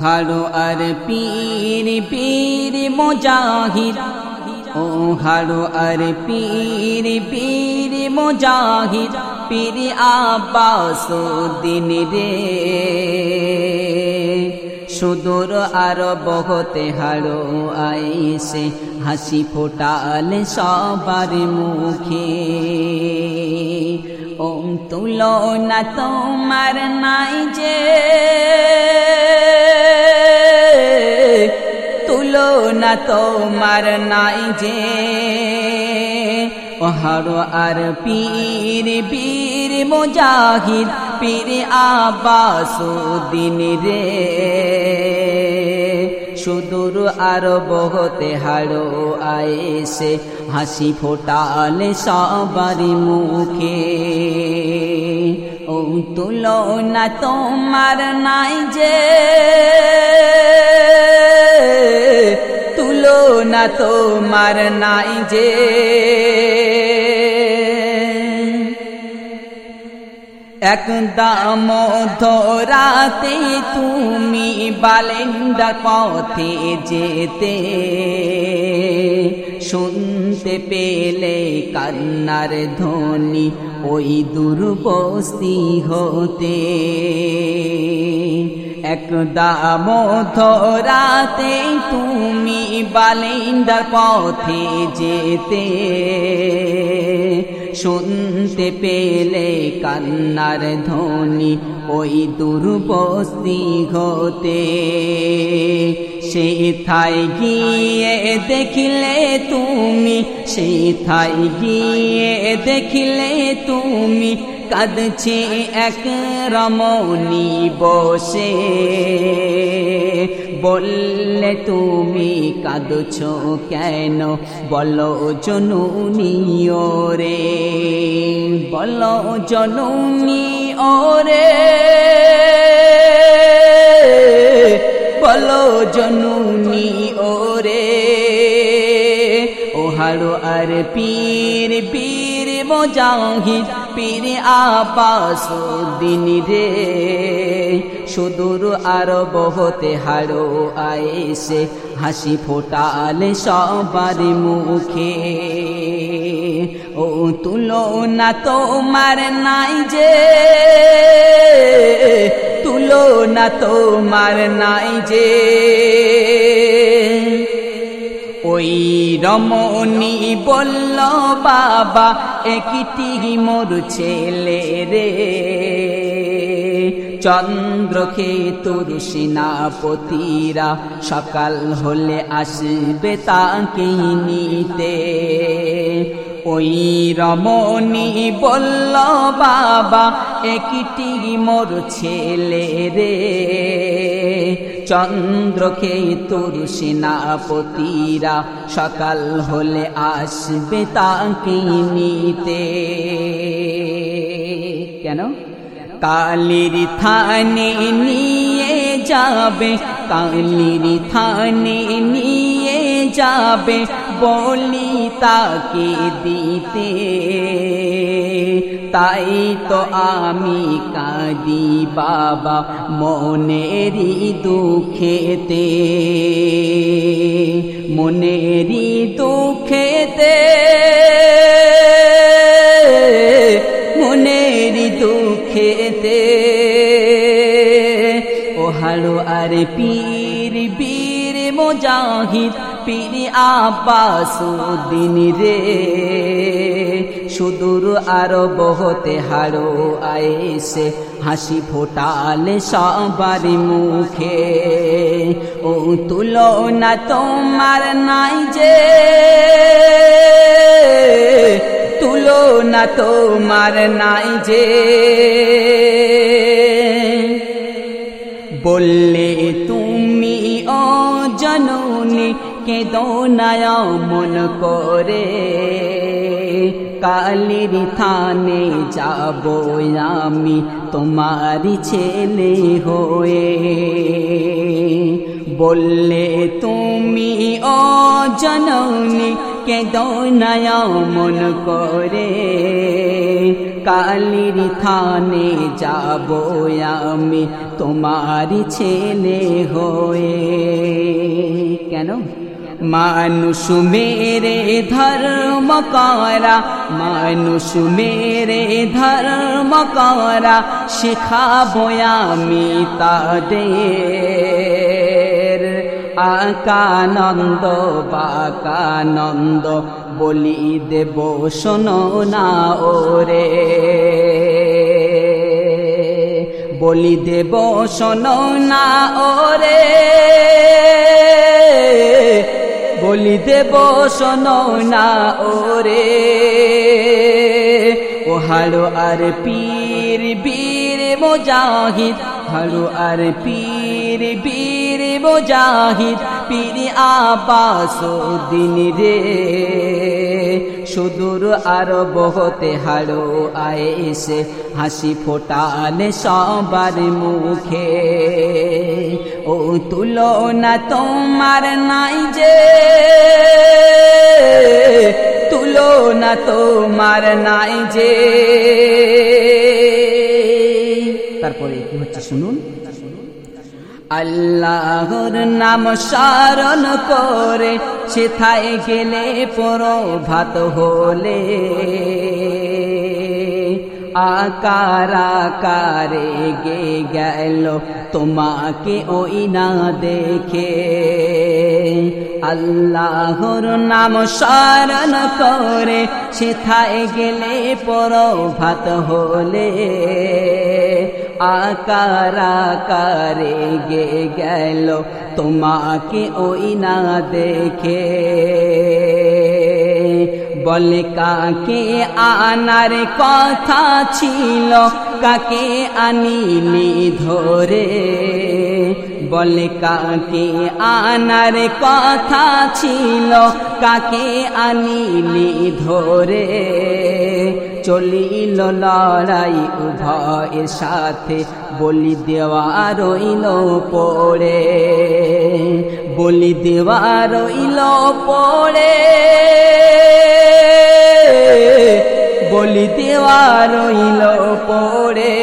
হারো আর পীর পীর মোজাহিদ। ও হারো আর পীর পীর মোজাহিদ, পীর দিন রে। সুদূর আর বহতে হারো আইসে, হাসি ফোটাল সবার মুখে। ওম তুলো না তোমার নাই যে। তুলো না তোমার নাই যে। ওহার আর পীর বীর মোজাহিদ, পীর আবাসুদ্দিন রে। সুদূর আর বহতে হাড়ো আয়েসে, হাসি ফোটালে সবার মুখে। তুলো না তোমার নাই যে। তুলো না তোমার নাই যে। একদম ধরাতে তুমি বালেন্ডার পথে যেতে। শুনতে পেলে কান্নার ধ্বনি ওই দুর্বস্তি হতে। একদম ধরাতে তুমি বালেন্ডার পথে যেতে। শুনতে পেলে কান্নার ধ্বনি, ওই দুর্বস্তি হতে সে থাই গিয়ে দেখিলে তুমি, সে থাই গিয়ে দেখিলে তুমি কাঁদছে এক রমণী বসে। বললে, তুমি কাঁদছ কেন? বলো জনুনি ওরে। বলো জনুনি ওরে। বলো জনুনি ওরে। ওহারো আর পীর পীর মোজাহিদ পীর আবাসুদ্দিন রে। সুদূর আর বহতে হারো আয়েসে হাসি ফোটালে সবার মুখে। ও তুলো না তোমার নাই যে তুলো না তোমার নাই যে। ওই রমণী বলল বাবা একটি মোর ছেলে রে। চন্দ্রকে তোর সেনাপতিরা সকাল হলে আসবে তাকে নিতে। ওই রমণী বলল বাবা একটি মোর ছেলে রে। চন্দ্রকে তোর সেনাপতিরা সকাল হলে আসবে তাকে নিতে। কেন? কালির থানে নিয়ে যাবে, কালির থানে নিয়ে যাবে বলি তাকে দিতে। তাই তো আমি কাঁদি বাবা মনেরই দুঃখেতে। মনেরই দুঃখেতে। মনেরই দুঃখেতে। ও হালো আর পীর বীর মোজাহিদ, পীর আব্বাসুদ্দিন রে। সুদূর আরও বহতে হারো আয়েসে হাসি ফোটালে সবার মুখে। ও তুলো না তোমার নাই যে তুলো না তোমার নাই যে। বললে তুমি ও জননী কে দোনায় মন করে। কালির থানে যাব আমি, তোমারি ছেলে হয়ে। বললে, তুমি ও জননী কে দোনায় মন করে। কালির থানে যাব আমি, তোমার ছেলে হয়ে। কেন? মানুষ মেরে ধর্ম করা, মানুষ মেরে ধর্ম করা, শেখাবো আমি তাদের। আকানন্দ, বাকানন্দ, বলি দেব শোনো না ওরে। বলি দেব শোনো না ওরে। বলি দেব না ওরে। ও হাড়ো আর পীর, বীর মোজাহিদ। হাড়ো আর পীর, বীর মোজাহিদ। পীর আবাস দিন রে। সুদূর আরব হতে হাড়ো আয়েসে হাসি ফোটালে সবার মুখে। ও তুলো না তোমার নাই যে তুলো না তোমার নাই যে। তারপরে কি হচ্ছে শুনুন? আল্লাহর নাম স্মরণ করে সেথায় গেলে ভাত হলে। আকার আকারে গে গেল তোমাকে ওই না দেখে। আল্লাহর নাম স্মরণ করে সেথায় গেলে ভাত হলে। আকার আকারে গে গেল, তোমাকে ওই না দেখে। বলে কাকে আনার কথা ছিল, কাকে আনিলি ধরে? বলে কাকে আনার কথা ছিল, কাকে আনিলি ধরে? চলিল লড়াই, উভয়ের সাথে বলি দেওয়া রইল পড়ে। বলি দেওয়া রইল পড়ে। বলি দেওয়া রইল পড়ে।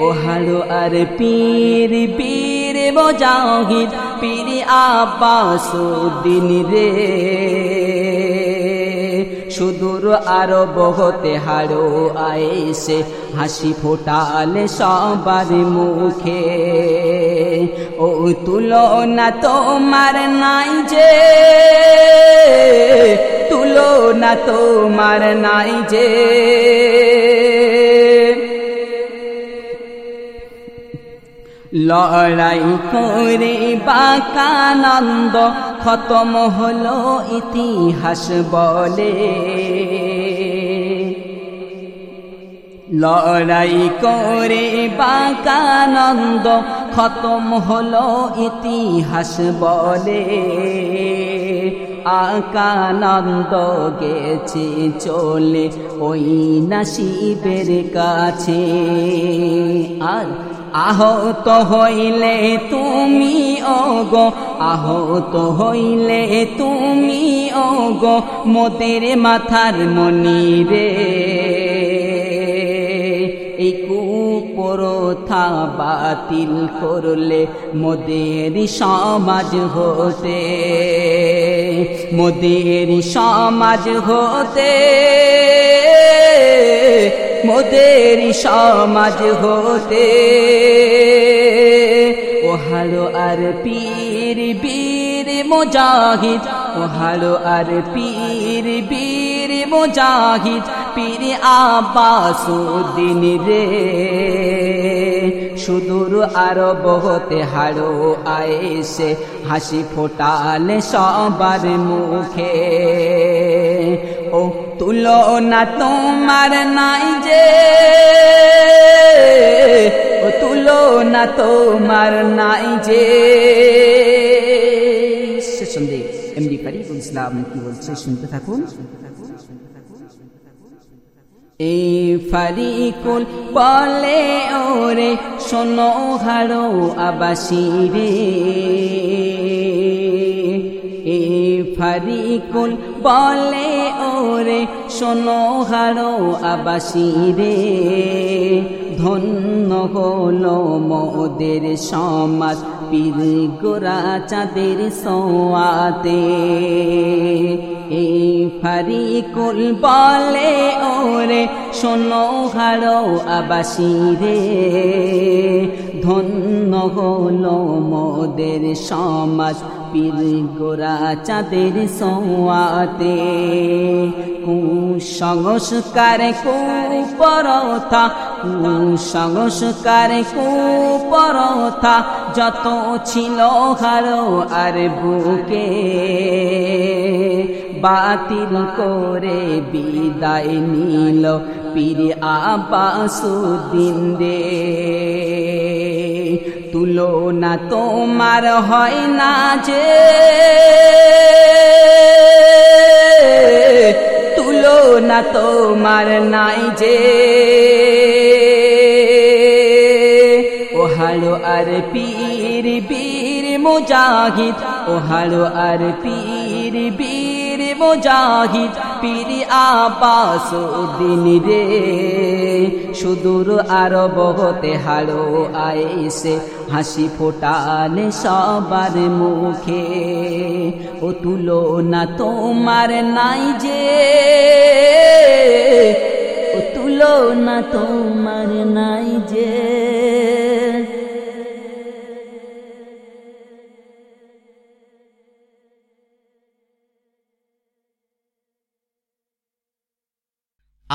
ও হাড়ো আর পীর পীর বজাহিদ পীর আব্বাস দিন রে। সুদূর আরও বহতে হাড়ো আয়েসে হাসি ফোটালে সবার মুখে। ও তুলো না তোমার নাই যে তুলো না তোমার নাই যে। লড়াই করে বাকানন্দ খতম হলো ইতিহাস বলে। লড়াই করে বাকানন্দ খতম হলো ইতিহাস বলে। আকানন্দ গেছে চলে ওই নাসিবের কাছে। আর আহত হইলে তুমি ওগো, আহত হইলে তুমি ওগো, মোদের মাথার মনি রে এই কুপরথা বাতিল করলে মোদের সমাজ হতে, মোদের সমাজ হতে। মোদের সমাজ হতে। ও হালো আর পীর বীর মোজাহিদ ও হালো আর পীর বীর মোজাহিদ, পীর আব্বাস দিন রে। সুদূর আরব হতে হাড়ো আয়েসে হাসি ফোটালে সবার মুখে। ও তুলো না তোমার নাই যে। ও তুলো না তোমার নাই যে। সন্দেহ। এমডি করিবুল ইসলাম কি বলছে শুনতে থাকুন। এ ফারিকুল বলে ওরে, শোনো হাড়ো আবাসী রে। ফারিকুল বলে, ওরে শোনো হারো আবাসী রে ধন্য হলো মোদের সমাজ, পীর গোরা চাঁদের সোয়াতে। এই ফারিকুল বলে, ওরে শোনো হারো আবাসী রে ধন্য হলো মোদের সমাজ পীর গোরা চাঁদের সোয়াতে কুসংস্কার, কুপরথা কুসংস্কার, কুপরথা, যত ছিল হারো আর বুকে। বাতিল করে বিদায় নিল পীর আবাসুদ্দিন রে তুলনা তোমার হয় না যে। তুলনা তোমার নাই যে। ওহালো আর পীর বীর মুজাহিদ, ওহালো আর পীর বীর মুজাহিদ। পীর আবাস দিন রে। সুদূর আরব হতে হাড়ো আয়েসে হাসি ফোটালে সবার মুখে। ও তুলো না তোমার নাই যে। ও তুলো না তোমার নাই যে।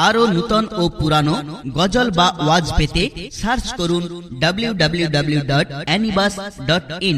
আরও নূতন ও পুরানো গজল বা ওয়াজ পেতে সার্চ করুন ডাব্লিউ ডাব্লিউ ডাব্লিউ ডট অ্যানিবাস ডট ইন